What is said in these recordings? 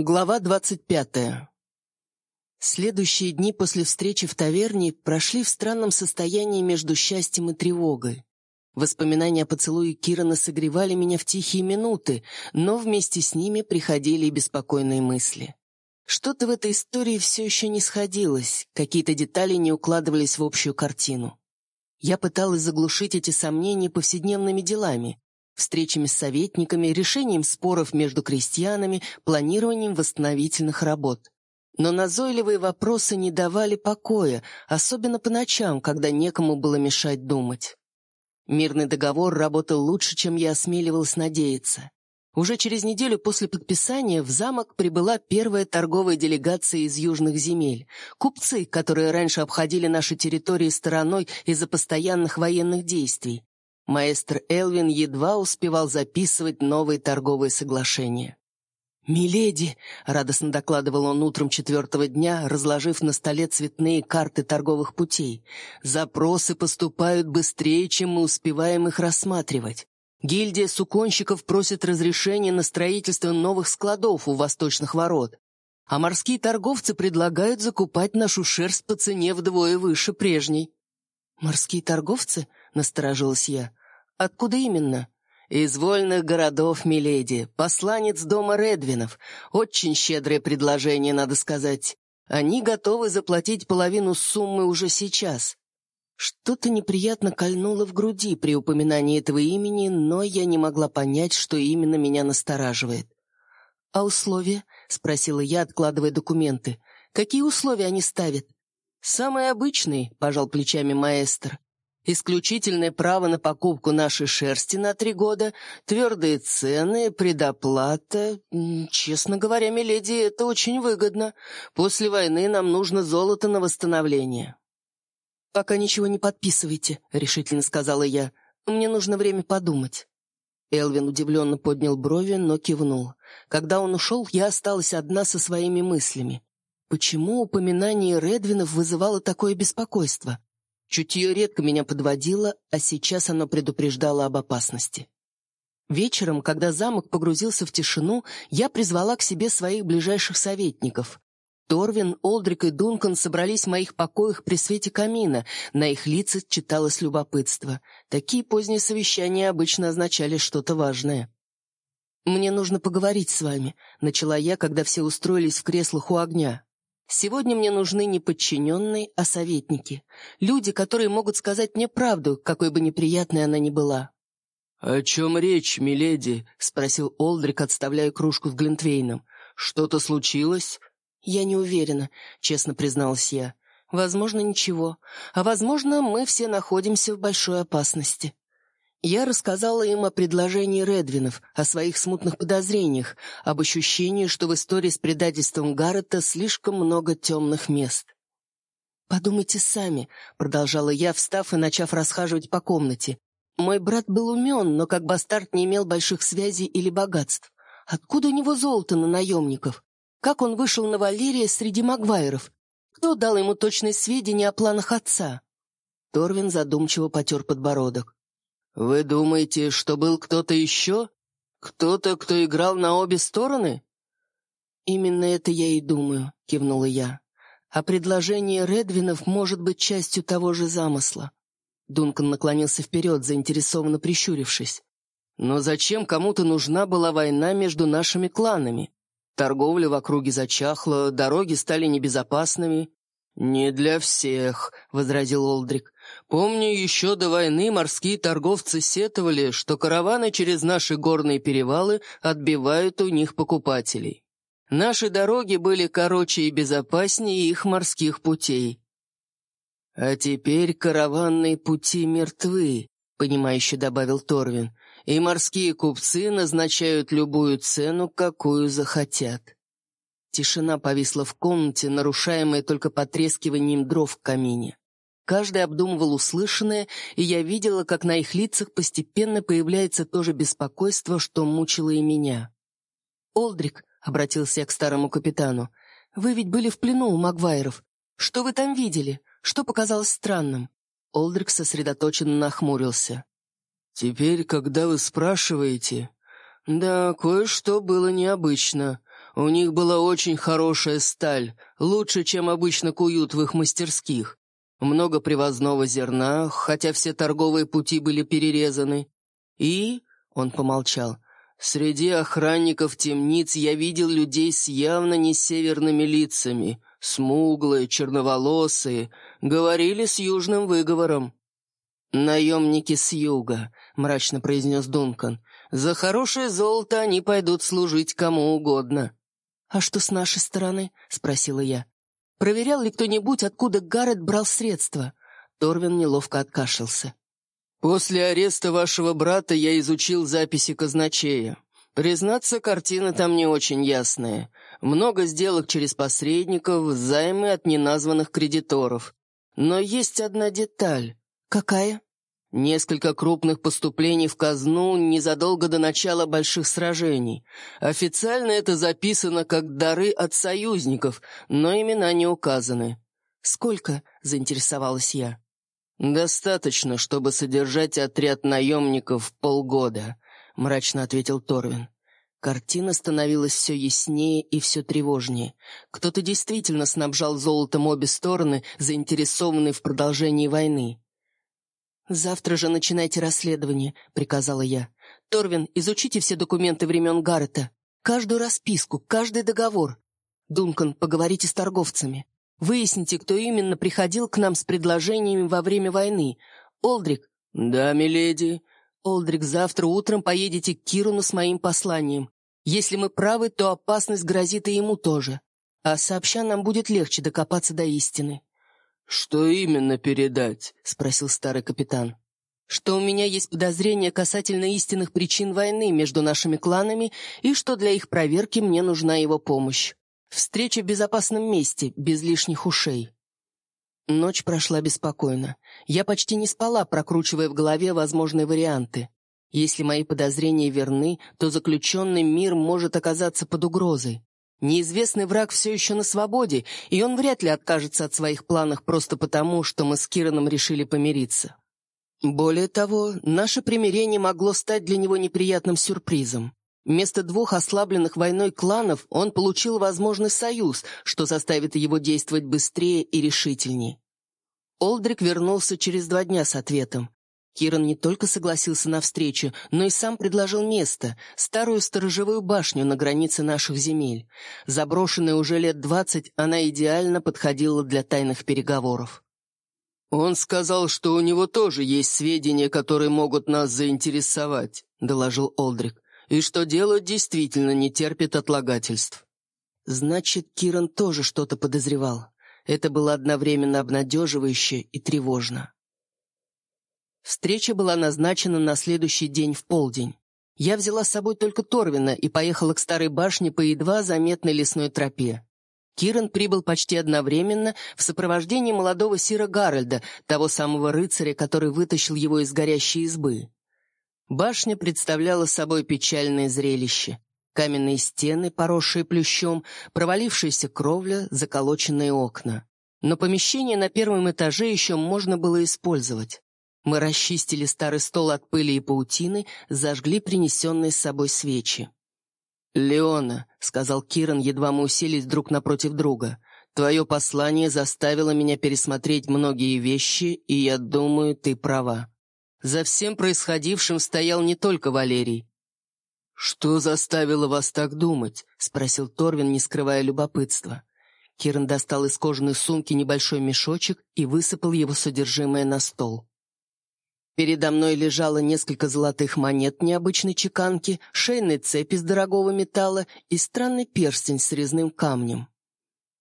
Глава двадцать пятая. Следующие дни после встречи в таверне прошли в странном состоянии между счастьем и тревогой. Воспоминания о поцелуе Кирана согревали меня в тихие минуты, но вместе с ними приходили и беспокойные мысли. Что-то в этой истории все еще не сходилось, какие-то детали не укладывались в общую картину. Я пыталась заглушить эти сомнения повседневными делами, встречами с советниками, решением споров между крестьянами, планированием восстановительных работ. Но назойливые вопросы не давали покоя, особенно по ночам, когда некому было мешать думать. Мирный договор работал лучше, чем я осмеливалась надеяться. Уже через неделю после подписания в замок прибыла первая торговая делегация из южных земель. Купцы, которые раньше обходили наши территории стороной из-за постоянных военных действий. Маэстр Элвин едва успевал записывать новые торговые соглашения. «Миледи!» — радостно докладывал он утром четвертого дня, разложив на столе цветные карты торговых путей. «Запросы поступают быстрее, чем мы успеваем их рассматривать. Гильдия суконщиков просит разрешения на строительство новых складов у восточных ворот. А морские торговцы предлагают закупать нашу шерсть по цене вдвое выше прежней». «Морские торговцы?» — насторожилась я. «Откуда именно?» «Из вольных городов, миледи. Посланец дома Редвинов. Очень щедрое предложение, надо сказать. Они готовы заплатить половину суммы уже сейчас». Что-то неприятно кольнуло в груди при упоминании этого имени, но я не могла понять, что именно меня настораживает. «А условия?» — спросила я, откладывая документы. «Какие условия они ставят?» «Самые обычные», — пожал плечами маэстро исключительное право на покупку нашей шерсти на три года, твердые цены, предоплата. Честно говоря, миледи, это очень выгодно. После войны нам нужно золото на восстановление». «Пока ничего не подписывайте», — решительно сказала я. «Мне нужно время подумать». Элвин удивленно поднял брови, но кивнул. Когда он ушел, я осталась одна со своими мыслями. Почему упоминание Редвинов вызывало такое беспокойство? Чутье редко меня подводило, а сейчас оно предупреждало об опасности. Вечером, когда замок погрузился в тишину, я призвала к себе своих ближайших советников. Торвин, Олдрик и Дункан собрались в моих покоях при свете камина. На их лицах читалось любопытство. Такие поздние совещания обычно означали что-то важное. «Мне нужно поговорить с вами», — начала я, когда все устроились в креслах у огня. Сегодня мне нужны не подчиненные, а советники. Люди, которые могут сказать мне правду, какой бы неприятной она ни была. «О чем речь, миледи?» — спросил Олдрик, отставляя кружку с Глинтвейном. «Что-то случилось?» «Я не уверена», — честно призналась я. «Возможно, ничего. А возможно, мы все находимся в большой опасности». Я рассказала им о предложении Редвинов, о своих смутных подозрениях, об ощущении, что в истории с предательством Гаррета слишком много темных мест. «Подумайте сами», — продолжала я, встав и начав расхаживать по комнате. «Мой брат был умен, но как бастард не имел больших связей или богатств. Откуда у него золото на наемников? Как он вышел на Валерия среди Магвайров? Кто дал ему точные сведения о планах отца?» Торвин задумчиво потер подбородок. «Вы думаете, что был кто-то еще? Кто-то, кто играл на обе стороны?» «Именно это я и думаю», — кивнула я. «А предложение Редвинов может быть частью того же замысла». Дункан наклонился вперед, заинтересованно прищурившись. «Но зачем кому-то нужна была война между нашими кланами? Торговля в округе зачахла, дороги стали небезопасными». «Не для всех», — возразил Олдрик. Помню, еще до войны морские торговцы сетовали, что караваны через наши горные перевалы отбивают у них покупателей. Наши дороги были короче и безопаснее их морских путей. «А теперь караванные пути мертвы», — понимающе добавил Торвин, «и морские купцы назначают любую цену, какую захотят». Тишина повисла в комнате, нарушаемая только потрескиванием дров в камине. Каждый обдумывал услышанное, и я видела, как на их лицах постепенно появляется то же беспокойство, что мучило и меня. «Олдрик», — обратился я к старому капитану, — «вы ведь были в плену у Магвайров. Что вы там видели? Что показалось странным?» Олдрик сосредоточенно нахмурился. «Теперь, когда вы спрашиваете...» «Да, кое-что было необычно. У них была очень хорошая сталь, лучше, чем обычно куют в их мастерских. Много привозного зерна, хотя все торговые пути были перерезаны. И, он помолчал, среди охранников темниц я видел людей с явно не северными лицами, смуглые, черноволосые, говорили с южным выговором. «Наемники с юга», — мрачно произнес Дункан. «За хорошее золото они пойдут служить кому угодно». «А что с нашей стороны?» — спросила я. «Проверял ли кто-нибудь, откуда Гаррет брал средства?» Торвин неловко откашлялся. «После ареста вашего брата я изучил записи казначея. Признаться, картина там не очень ясная. Много сделок через посредников, займы от неназванных кредиторов. Но есть одна деталь. Какая? Несколько крупных поступлений в казну незадолго до начала больших сражений. Официально это записано как дары от союзников, но имена не указаны. «Сколько?» — заинтересовалась я. «Достаточно, чтобы содержать отряд наемников полгода», — мрачно ответил Торвин. Картина становилась все яснее и все тревожнее. Кто-то действительно снабжал золотом обе стороны, заинтересованные в продолжении войны. «Завтра же начинайте расследование», — приказала я. «Торвин, изучите все документы времен Гаррета. Каждую расписку, каждый договор. Дункан, поговорите с торговцами. Выясните, кто именно приходил к нам с предложениями во время войны. Олдрик». «Да, миледи». «Олдрик, завтра утром поедете к Кируну с моим посланием. Если мы правы, то опасность грозит и ему тоже. А сообща нам будет легче докопаться до истины». «Что именно передать?» — спросил старый капитан. «Что у меня есть подозрения касательно истинных причин войны между нашими кланами и что для их проверки мне нужна его помощь. Встреча в безопасном месте, без лишних ушей». Ночь прошла беспокойно. Я почти не спала, прокручивая в голове возможные варианты. Если мои подозрения верны, то заключенный мир может оказаться под угрозой. Неизвестный враг все еще на свободе, и он вряд ли откажется от своих планов просто потому, что мы с Кираном решили помириться. Более того, наше примирение могло стать для него неприятным сюрпризом. Вместо двух ослабленных войной кланов он получил возможный союз, что заставит его действовать быстрее и решительнее. Олдрик вернулся через два дня с ответом. Киран не только согласился на встречу, но и сам предложил место — старую сторожевую башню на границе наших земель. Заброшенная уже лет двадцать, она идеально подходила для тайных переговоров. «Он сказал, что у него тоже есть сведения, которые могут нас заинтересовать», — доложил Олдрик, «и что дело действительно не терпит отлагательств». Значит, Киран тоже что-то подозревал. Это было одновременно обнадеживающе и тревожно. Встреча была назначена на следующий день в полдень. Я взяла с собой только Торвина и поехала к старой башне по едва заметной лесной тропе. Киран прибыл почти одновременно в сопровождении молодого Сира Гарольда, того самого рыцаря, который вытащил его из горящей избы. Башня представляла собой печальное зрелище. Каменные стены, поросшие плющом, провалившаяся кровля, заколоченные окна. Но помещение на первом этаже еще можно было использовать. Мы расчистили старый стол от пыли и паутины, зажгли принесенные с собой свечи. «Леона», — сказал Киран, едва мы уселись друг напротив друга, «твое послание заставило меня пересмотреть многие вещи, и я думаю, ты права. За всем происходившим стоял не только Валерий». «Что заставило вас так думать?» — спросил Торвин, не скрывая любопытства. Киран достал из кожаной сумки небольшой мешочек и высыпал его содержимое на стол. Передо мной лежало несколько золотых монет необычной чеканки, шейная цепь из дорогого металла и странный перстень с резным камнем.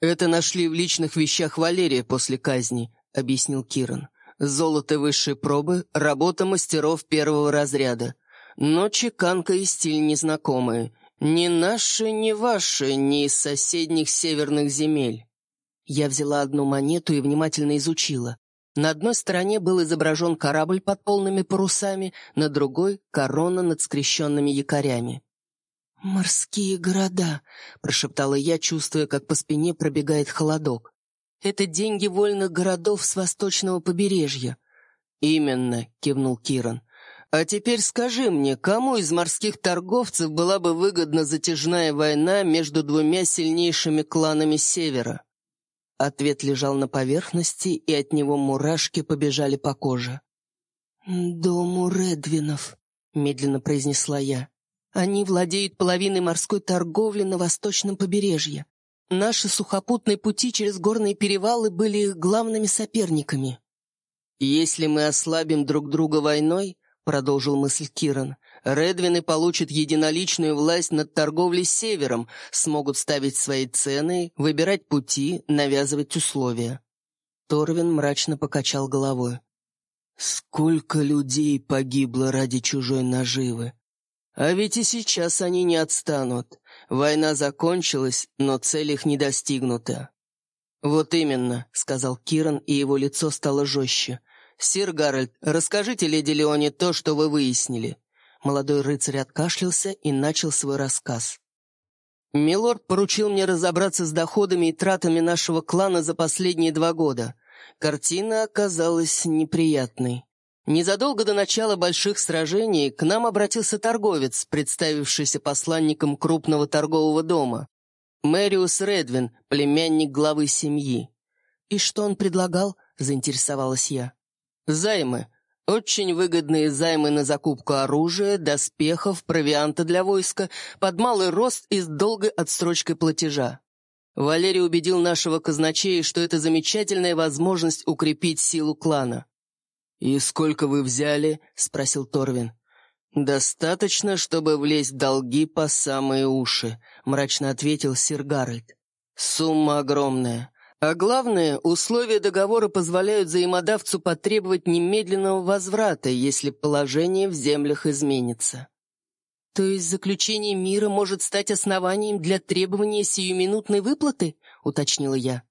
«Это нашли в личных вещах Валерия после казни», — объяснил Киран. «Золото высшей пробы, работа мастеров первого разряда. Но чеканка и стиль незнакомые. Ни наши, ни ваши, ни из соседних северных земель». Я взяла одну монету и внимательно изучила. На одной стороне был изображен корабль под полными парусами, на другой — корона над скрещенными якорями. «Морские города», — прошептала я, чувствуя, как по спине пробегает холодок. «Это деньги вольных городов с восточного побережья». «Именно», — кивнул Киран. А теперь скажи мне, кому из морских торговцев была бы выгодна затяжная война между двумя сильнейшими кланами Севера? Ответ лежал на поверхности, и от него мурашки побежали по коже. «Дому Редвинов», — медленно произнесла я. «Они владеют половиной морской торговли на восточном побережье. Наши сухопутные пути через горные перевалы были главными соперниками». «Если мы ослабим друг друга войной, — продолжил мысль Киран. «Редвины получат единоличную власть над торговлей с Севером, смогут ставить свои цены, выбирать пути, навязывать условия». Торвин мрачно покачал головой. «Сколько людей погибло ради чужой наживы! А ведь и сейчас они не отстанут. Война закончилась, но цель их не достигнута». «Вот именно», — сказал Киран, и его лицо стало жестче. «Сир Гарольд, расскажите леди Леоне то, что вы выяснили». Молодой рыцарь откашлялся и начал свой рассказ. «Милорд поручил мне разобраться с доходами и тратами нашего клана за последние два года. Картина оказалась неприятной. Незадолго до начала больших сражений к нам обратился торговец, представившийся посланником крупного торгового дома. Мэриус Редвин, племянник главы семьи. «И что он предлагал?» — заинтересовалась я. Займы. Очень выгодные займы на закупку оружия, доспехов, провианта для войска, под малый рост и с долгой отсрочкой платежа. Валерий убедил нашего казначея, что это замечательная возможность укрепить силу клана. «И сколько вы взяли?» — спросил Торвин. «Достаточно, чтобы влезть в долги по самые уши», — мрачно ответил сир Гарольд. «Сумма огромная. А главное, условия договора позволяют взаимодавцу потребовать немедленного возврата, если положение в землях изменится. То есть заключение мира может стать основанием для требования сиюминутной выплаты, уточнила я.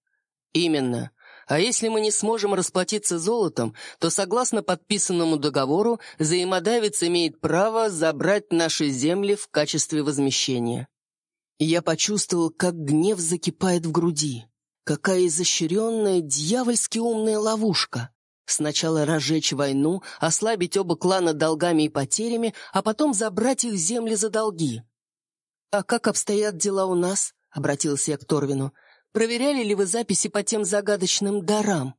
Именно. А если мы не сможем расплатиться золотом, то, согласно подписанному договору, взаимодавец имеет право забрать наши земли в качестве возмещения. Я почувствовал, как гнев закипает в груди. Какая изощренная, дьявольски умная ловушка. Сначала разжечь войну, ослабить оба клана долгами и потерями, а потом забрать их земли за долги. «А как обстоят дела у нас?» — обратился я к Торвину. «Проверяли ли вы записи по тем загадочным дарам?»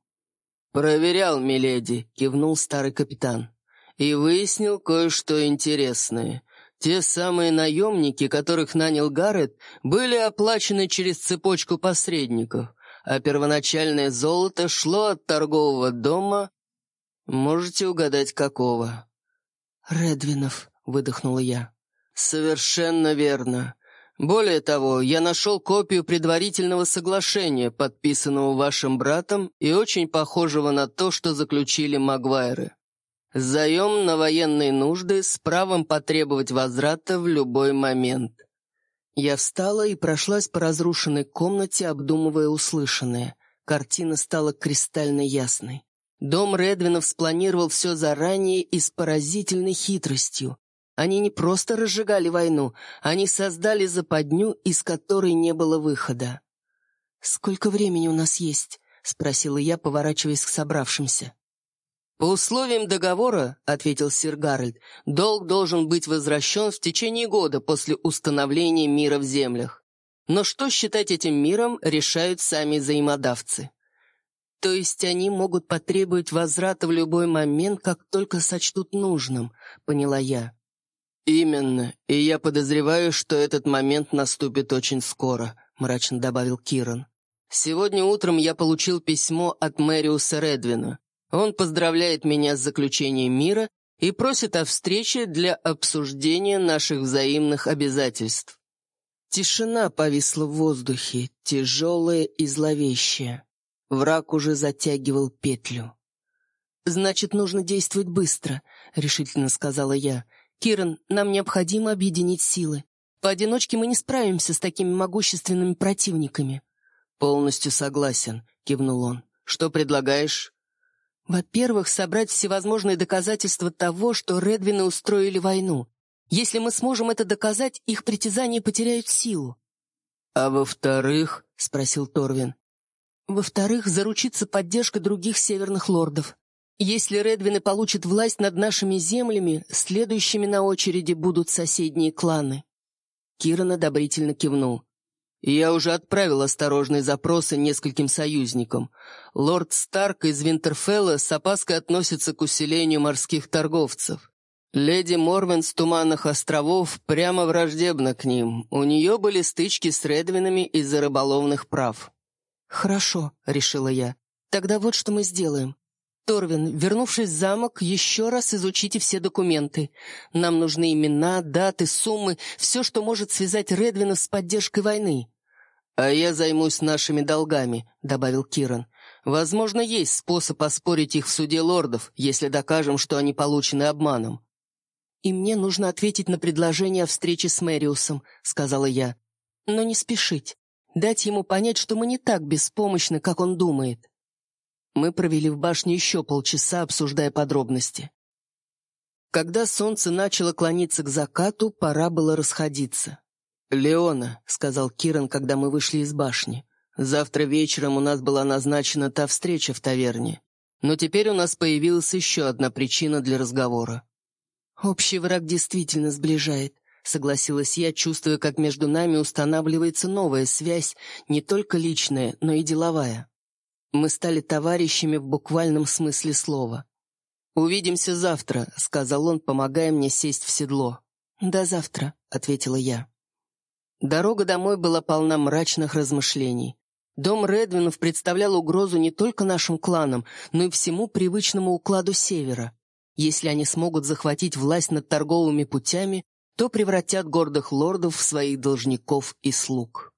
«Проверял, миледи», — кивнул старый капитан. «И выяснил кое-что интересное. Те самые наемники, которых нанял Гаррет, были оплачены через цепочку посредников, а первоначальное золото шло от торгового дома. Можете угадать, какого? «Редвинов», — выдохнула я. «Совершенно верно. Более того, я нашел копию предварительного соглашения, подписанного вашим братом и очень похожего на то, что заключили Магуайры. Заем на военные нужды с правом потребовать возврата в любой момент. Я встала и прошлась по разрушенной комнате, обдумывая услышанное. Картина стала кристально ясной. Дом Редвинов спланировал все заранее и с поразительной хитростью. Они не просто разжигали войну, они создали западню, из которой не было выхода. «Сколько времени у нас есть?» — спросила я, поворачиваясь к собравшимся. «По условиям договора, — ответил сир Гарольд, — долг должен быть возвращен в течение года после установления мира в землях. Но что считать этим миром, решают сами взаимодавцы. То есть они могут потребовать возврата в любой момент, как только сочтут нужным, — поняла я. «Именно, и я подозреваю, что этот момент наступит очень скоро», — мрачно добавил Киран. «Сегодня утром я получил письмо от Мэриуса Редвина. Он поздравляет меня с заключением мира и просит о встрече для обсуждения наших взаимных обязательств. Тишина повисла в воздухе, тяжелая и зловещая. Враг уже затягивал петлю. «Значит, нужно действовать быстро», — решительно сказала я. «Киран, нам необходимо объединить силы. Поодиночке мы не справимся с такими могущественными противниками». «Полностью согласен», — кивнул он. «Что предлагаешь?» Во-первых, собрать всевозможные доказательства того, что Редвины устроили войну. Если мы сможем это доказать, их притязания потеряют силу. «А во-вторых?» — спросил Торвин. «Во-вторых, заручиться поддержкой других северных лордов. Если Редвины получат власть над нашими землями, следующими на очереди будут соседние кланы». Киран одобрительно кивнул. «Я уже отправил осторожные запросы нескольким союзникам. Лорд Старк из Винтерфелла с опаской относится к усилению морских торговцев. Леди Морвен с Туманных островов прямо враждебна к ним. У нее были стычки с Редвинами из-за рыболовных прав». «Хорошо», — решила я. «Тогда вот что мы сделаем. Торвин, вернувшись в замок, еще раз изучите все документы. Нам нужны имена, даты, суммы, все, что может связать Редвина с поддержкой войны». «А я займусь нашими долгами», — добавил Киран. «Возможно, есть способ оспорить их в суде лордов, если докажем, что они получены обманом». «И мне нужно ответить на предложение о встрече с Мэриусом», — сказала я. «Но не спешить. Дать ему понять, что мы не так беспомощны, как он думает». Мы провели в башне еще полчаса, обсуждая подробности. Когда солнце начало клониться к закату, пора было расходиться. «Леона», — сказал Киран, когда мы вышли из башни, — «завтра вечером у нас была назначена та встреча в таверне. Но теперь у нас появилась еще одна причина для разговора». «Общий враг действительно сближает», — согласилась я, чувствуя, как между нами устанавливается новая связь, не только личная, но и деловая. Мы стали товарищами в буквальном смысле слова. «Увидимся завтра», — сказал он, помогая мне сесть в седло. «До завтра», — ответила я. Дорога домой была полна мрачных размышлений. Дом Редвинов представлял угрозу не только нашим кланам, но и всему привычному укладу Севера. Если они смогут захватить власть над торговыми путями, то превратят гордых лордов в своих должников и слуг.